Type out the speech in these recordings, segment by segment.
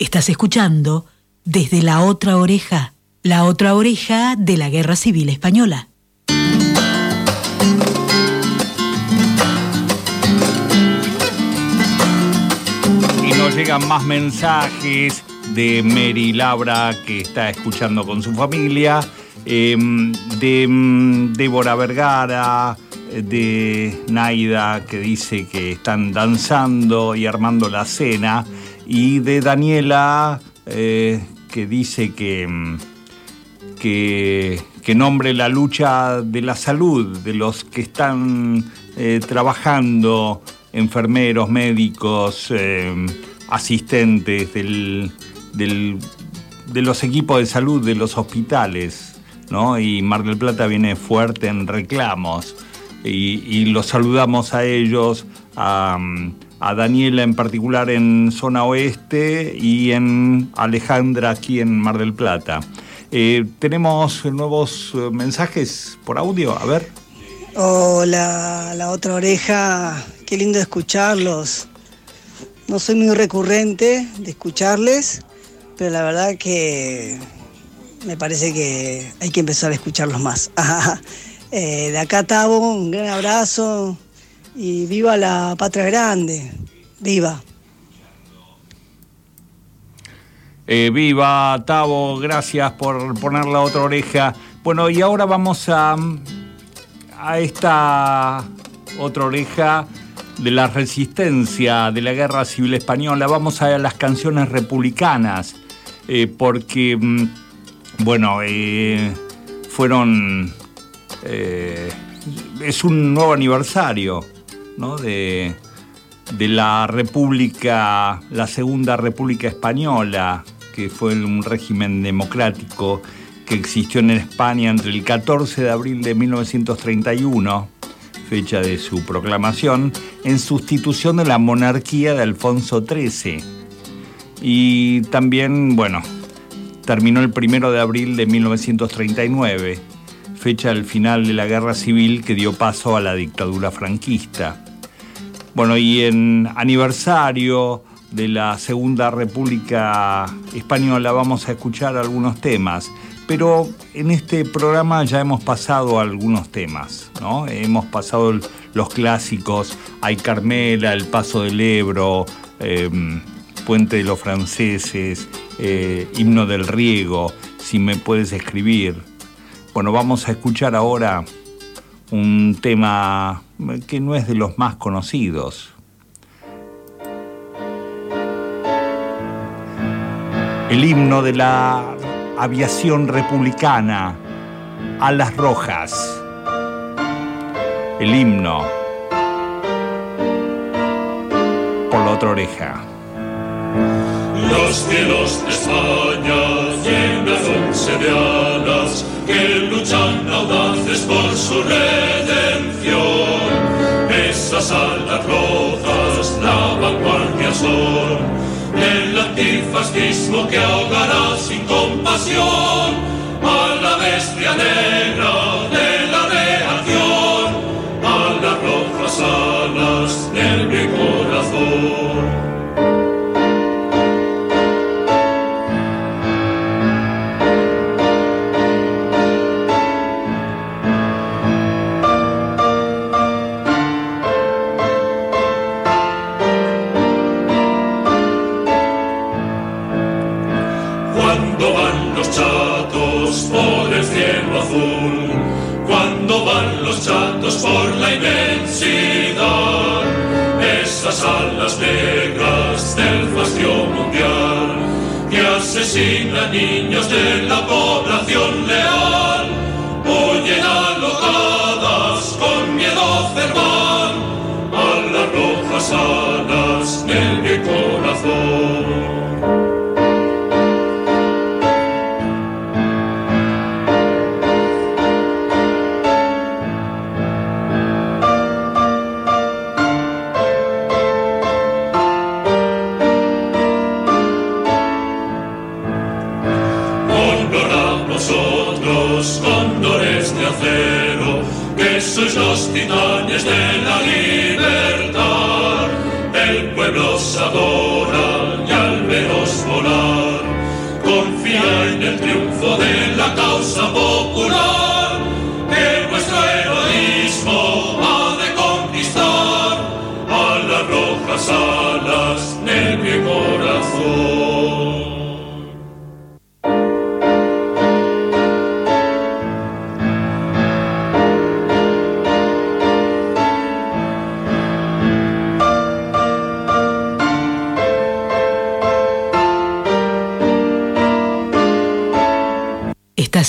Estás escuchando desde la otra oreja, la otra oreja de la Guerra Civil Española. Y nos llegan más mensajes de Mary Labra que está escuchando con su familia, em, de mm, Débora Vergara, de Naida que dice que están danzando y armando la cena, y de Daniela eh, que dice que, mm, que, que, nombre la lucha de la salud, de los que están eh, trabajando, enfermeros, médicos, eh, asistentes del, de los equipos de salud de los hospitales, ¿no? Y Mar del Plata viene fuerte en reclamos y, los saludamos a ellos, a, Daniela en particular en zona oeste y en Alejandra aquí en Mar del Plata. Eh, tenemos nuevos eh, mensajes por audio, a ver. Hola, la otra oreja, qué lindo escucharlos. No soy muy recurrente de escucharles, pero la verdad que me parece que hay que empezar a escucharlos más. Eh, de acá, Tabo, un gran abrazo y viva la patria grande. Viva. Eh, viva, Tavo, gracias por poner la otra oreja. Bueno, y ahora vamos a, a esta otra oreja de la resistencia de la guerra civil española. Vamos a las canciones republicanas, eh, porque, mm, bueno, fueron eh, es un nuevo aniversario de, la República, la Segunda República Española, que fue un régimen democrático que existió en España entre el 14 de abril de 1931, fecha de su proclamación, en sustitución de la monarquía de Alfonso XIII. Y también, bueno, terminó el 1 de abril de 1939 fecha del final de la guerra civil que dio paso a la dictadura franquista. Bueno, y en aniversario de la Segunda República Española vamos a escuchar algunos temas, pero en este programa ya hemos pasado algunos temas, ¿no? Hemos pasado los clásicos, Hay Carmela, El Paso del Ebro, em, Puente de los Franceses, eh, Himno del Riego, Si me puedes escribir, bueno, vamos a escuchar ahora un tema que no es de los más conocidos. El himno de la aviación republicana, Alas Rojas. El himno por la otra oreja. Los cielos de España llenazonse de alas que luchan audaces por su redención. Esas alas rojas, la vanguardia son del antifascismo que ahogará sin compasión a la bestia negra de la reacción, a las rojas alas del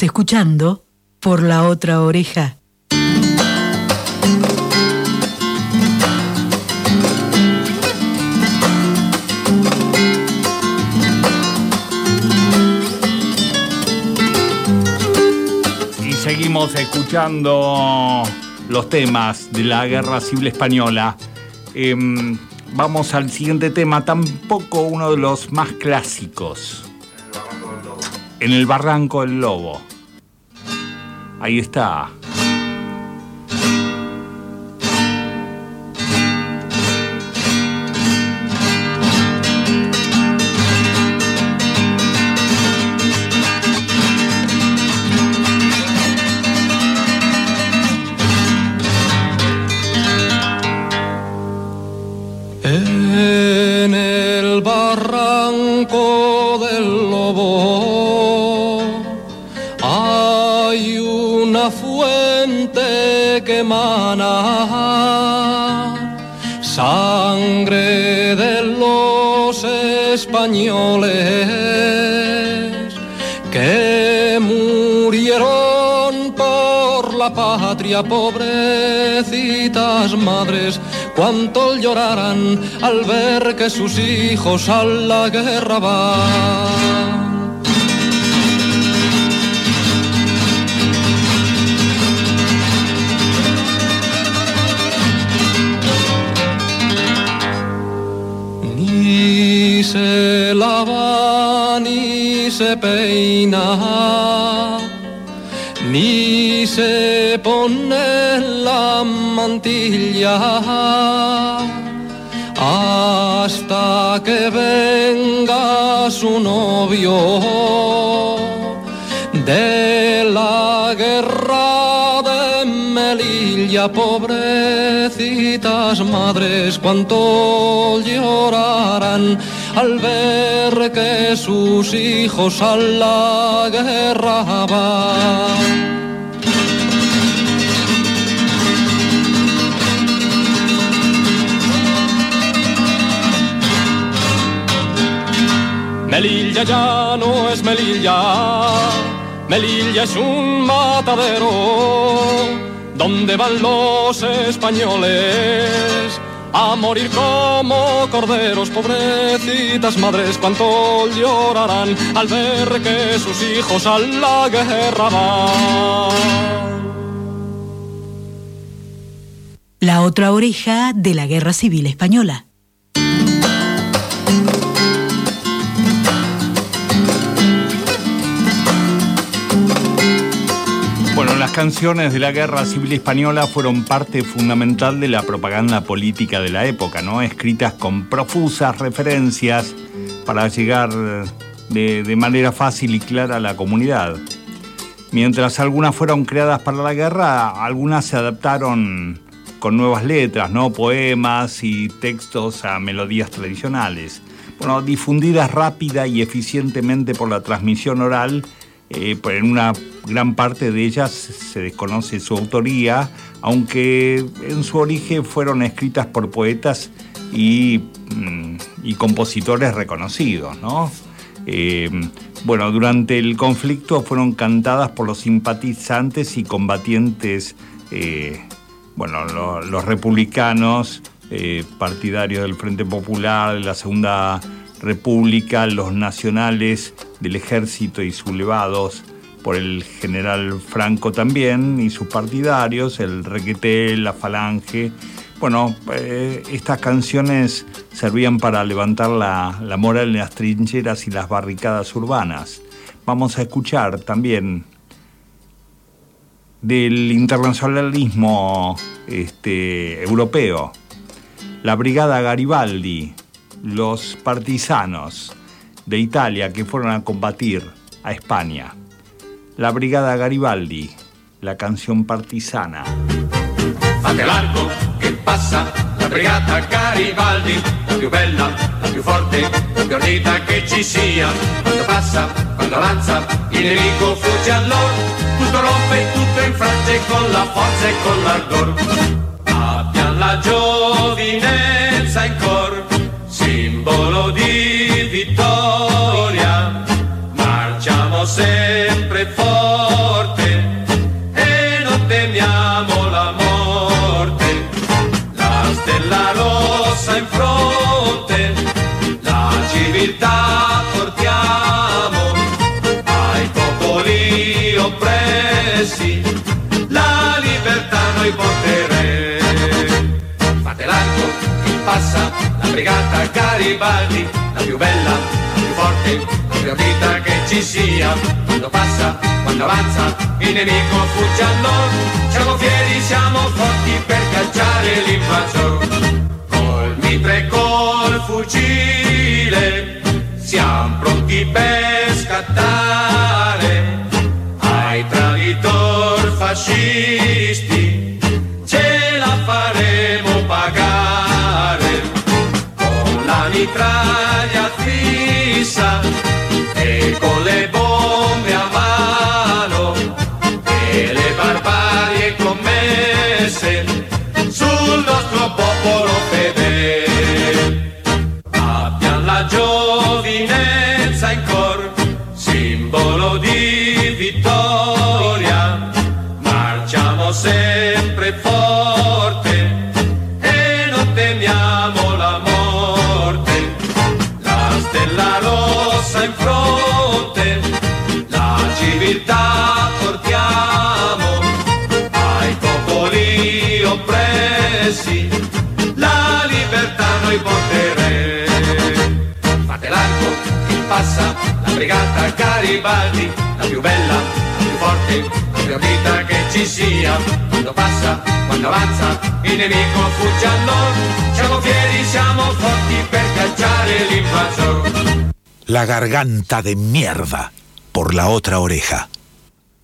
Escuchando por la otra oreja. Y seguimos escuchando los temas de la Guerra Civil Española. Em, vamos al siguiente tema, tampoco uno de los más clásicos. En el Barranco del Lobo. Ahí está. Barranco del lobo hay una fuente que emana sangre de los españoles que murieron por la patria, pobrecitas madres, cuánto llorarán al ver que sus hijos a la guerra van. Se lava ni se peina, ni se pone la mantilla. Hasta que venga su novio de la guerra de Melilla, pobrecitas madres, cuánto llorarán al ver que sus hijos a la guerra van. Melilla ya no es Melilla, Melilla es un matadero donde van los españoles a morir como corderos, pobrecitas madres, cuánto llorarán al ver que sus hijos a la guerra van. La otra oreja de la Guerra Civil Española. Las canciones de la Guerra Civil Española fueron parte fundamental de la propaganda política de la época, ¿no? Escritas con profusas referencias para llegar de, de manera fácil y clara a la comunidad. Mientras algunas fueron creadas para la guerra, algunas se adaptaron con nuevas letras, ¿no? Poemas y textos a melodías tradicionales. Bueno, difundidas rápida y eficientemente por la transmisión oral, eh, en una gran parte de ellas se desconoce su autoría, aunque en su origen fueron escritas por poetas y, mm, compositores reconocidos, ¿no? Eh, bueno, durante el conflicto fueron cantadas por los simpatizantes y combatientes, eh, bueno, lo- los republicanos, partidarios del Frente Popular, de la Segunda República, los nacionales del ejército y sublevados por el general Franco también y sus partidarios, el Requeté, la Falange. Bueno, eh, estas canciones servían para levantar la, la moral en las trincheras y las barricadas urbanas. Vamos a escuchar también del internacionalismo este, europeo, la Brigada Garibaldi, los partisanos de Italia que fueron a combatir a España. La Brigada Garibaldi, la canción partisana. Fate largo che passa la brigata Garibaldi, la più bella, la più forte, la più ardita che ci sia. Quando passa, quando avanza, il nemico fugge allora, tutto rompe, tutto infrange con la forza e con l'ardor. Abbiamo la giovinezza in cor, simbolo di sempre forte e non temiamo la morte. La stella rossa in fronte, la civiltà portiamo ai popoli oppressi, la libertà noi porteremo. Fate l'arco, chi passa, la brigata Garibaldi, la più bella, forte più vita che ci sia, quando passa, quando avanza, il nemico fugge a noi, siamo fieri, siamo forti per cacciare l'invasor. Col mitre col fucile, siamo pronti per scattare ai traditor fascisti, ce la faremo pagare con la mitraglia justiça brigata Garibaldi, la più bella, la più forte, la più ardita che ci sia, quando passa, quando avanza, il nemico fugge a noi, siamo fieri, siamo forti per cacciare l'invasor. La garganta de mierda por la otra oreja.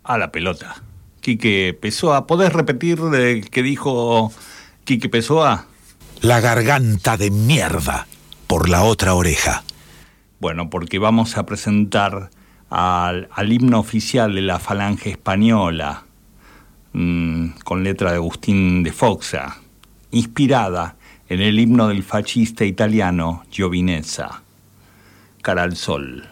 A la pelota. Quique Pessoa, ¿podés repetir el que dijo Quique Pessoa? La garganta de mierda por la otra oreja. Bueno, porque vamos a presentar al, himno oficial de la Falange Española, mm, con letra de Agustín de Foxa, inspirada en el himno del fascista italiano Giovinezza, Cara al Sol.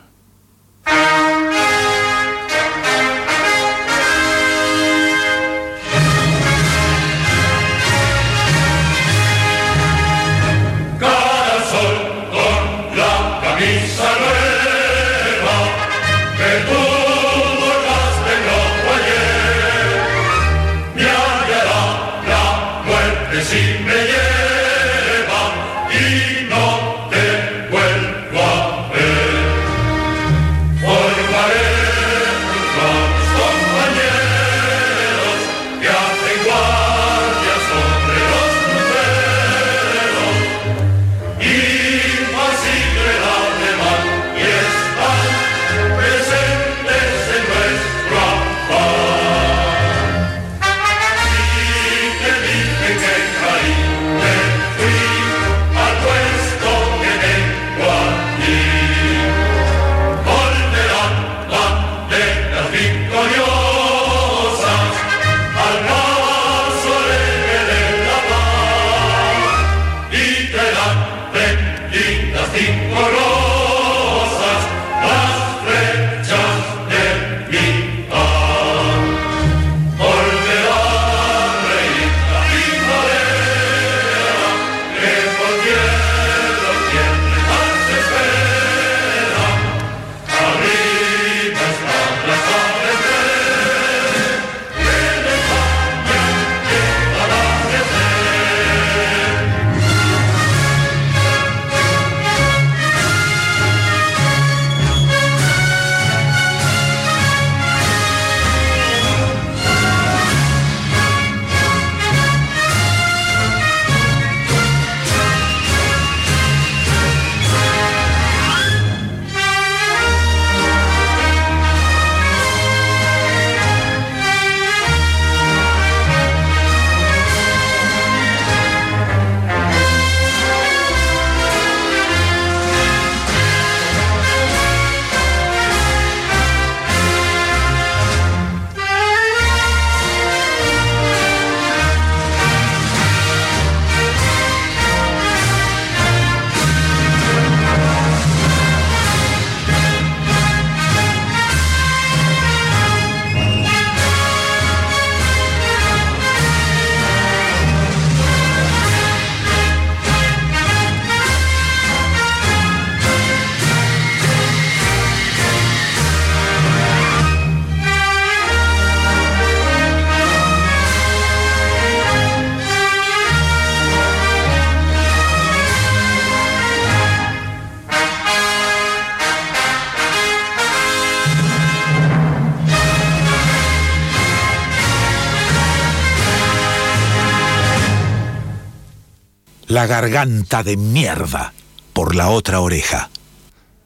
La garganta de mierda por la otra oreja.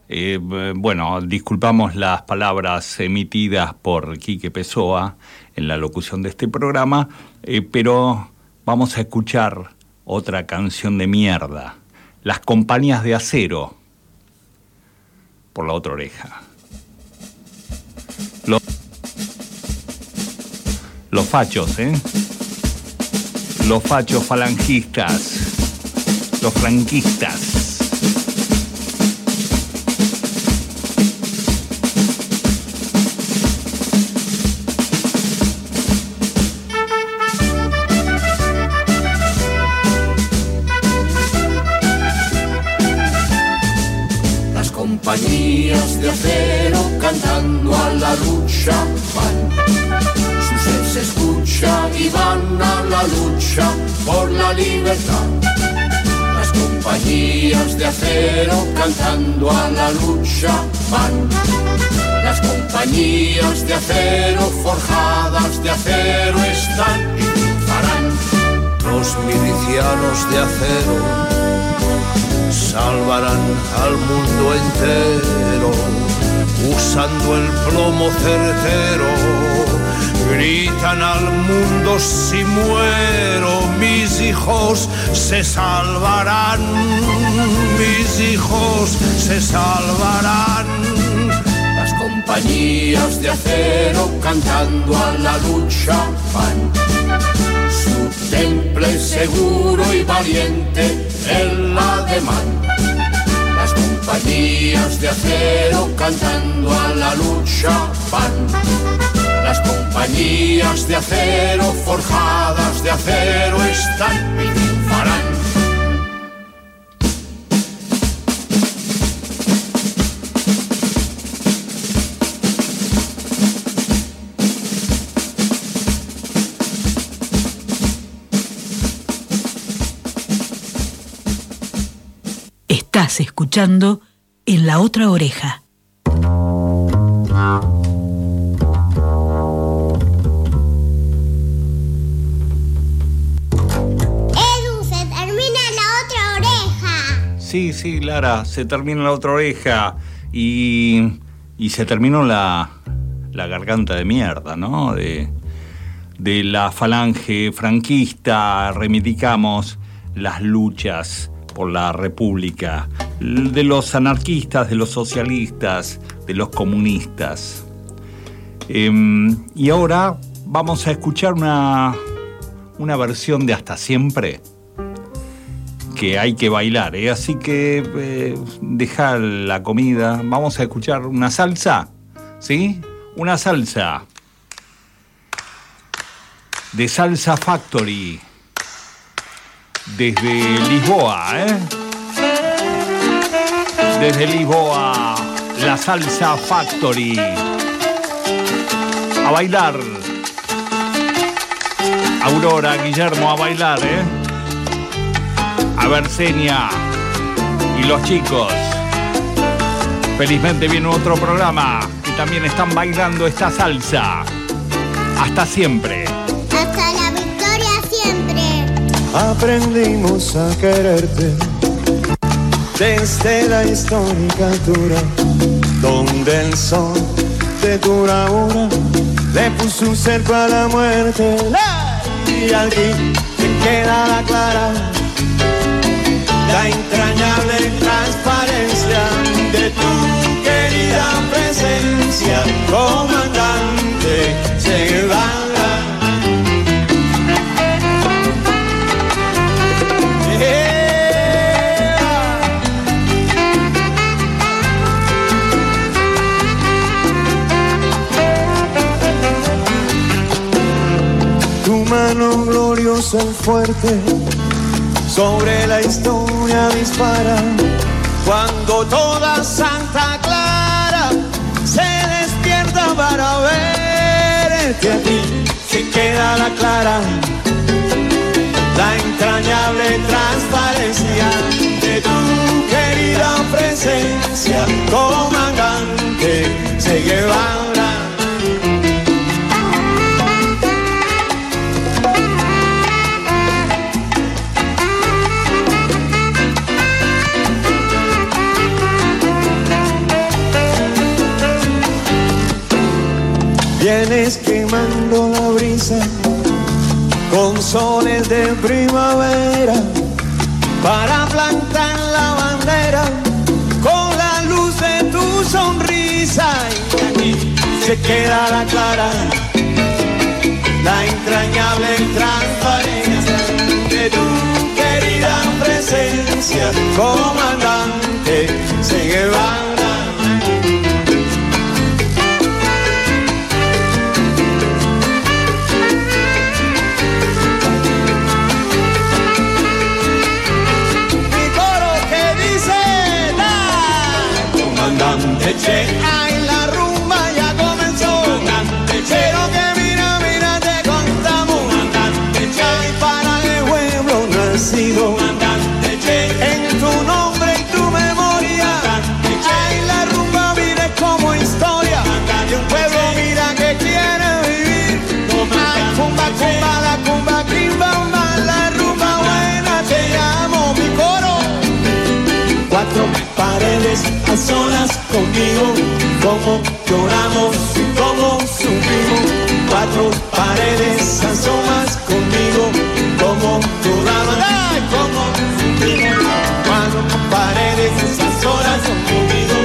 Eh, bueno, disculpamos las palabras emitidas por Quique Pessoa en la locución de este programa, eh, pero vamos a escuchar otra canción de mierda, Las compañías de acero, por la otra oreja. Los, los fachos, ¿eh? Los fachos falangistas, los franquistas. Las compañías de acero cantando a la lucha van. Su ser se escucha y van a la lucha por la libertad. Compañías de acero cantando a la lucha van. Las compañías de acero forjadas de acero están y. Los milicianos de acero salvarán al mundo entero usando el plomo certero. Gritan al mundo si muero, mis hijos se salvarán, mis hijos se salvarán. Las compañías de acero cantando a la lucha van. Su temple seguro y valiente el ademán. Las compañías de acero cantando a la lucha van. Las compañías de acero forjadas de acero están y triunfarán. Estás escuchando en la otra oreja. Sí, sí, Lara, se termina la otra oreja y, y se terminó la, la garganta de mierda, ¿no? De, de la falange franquista, reivindicamos las luchas por la república, de los anarquistas, de los socialistas, de los comunistas. Em, y ahora vamos a escuchar una, una versión de Hasta Siempre que hay que bailar, ¿eh? así que eh, deja la comida, vamos a escuchar una salsa, ¿sí? Una salsa de Salsa Factory desde Lisboa, ¿eh? Desde Lisboa, la Salsa Factory. A bailar. Aurora, Guillermo, a bailar, ¿eh? A ver, Senia y los chicos. Felizmente viene otro programa que también están bailando esta salsa. Hasta siempre. Hasta la victoria siempre. Aprendimos a quererte desde la histórica altura, donde el sol de tu bravura le puso un cerco a la muerte. Y aquí te queda la clara, la entrañable transparencia de tu querida presencia, comandante Che Guevara. Tu mano gloriosa y fuerte sobre la historia dispara. Cuando toda Santa Clara se despierta para verte a ti, se queda la clara, la entrañable transparencia de tu querida presencia, comandante Che Guevara. Quemando la brisa con soles de primavera para plantar la bandera con la luz de tu sonrisa y aquí se quedará clara la entrañable transparencia de tu querida presencia, comandante Che Guevara. Solas conmigo, como lloramos y como sufrimos. Cuatro paredes a solas conmigo, como lloramos, como sufrimos. Cuatro paredes a solas conmigo,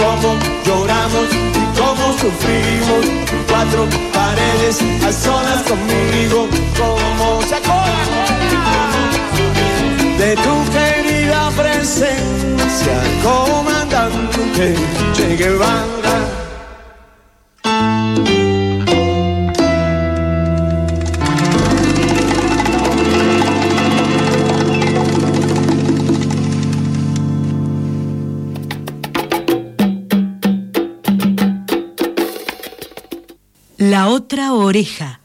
como lloramos y como sufrimos. Cuatro paredes a solas conmigo, como se de tu querida presencia, Che. La otra oreja.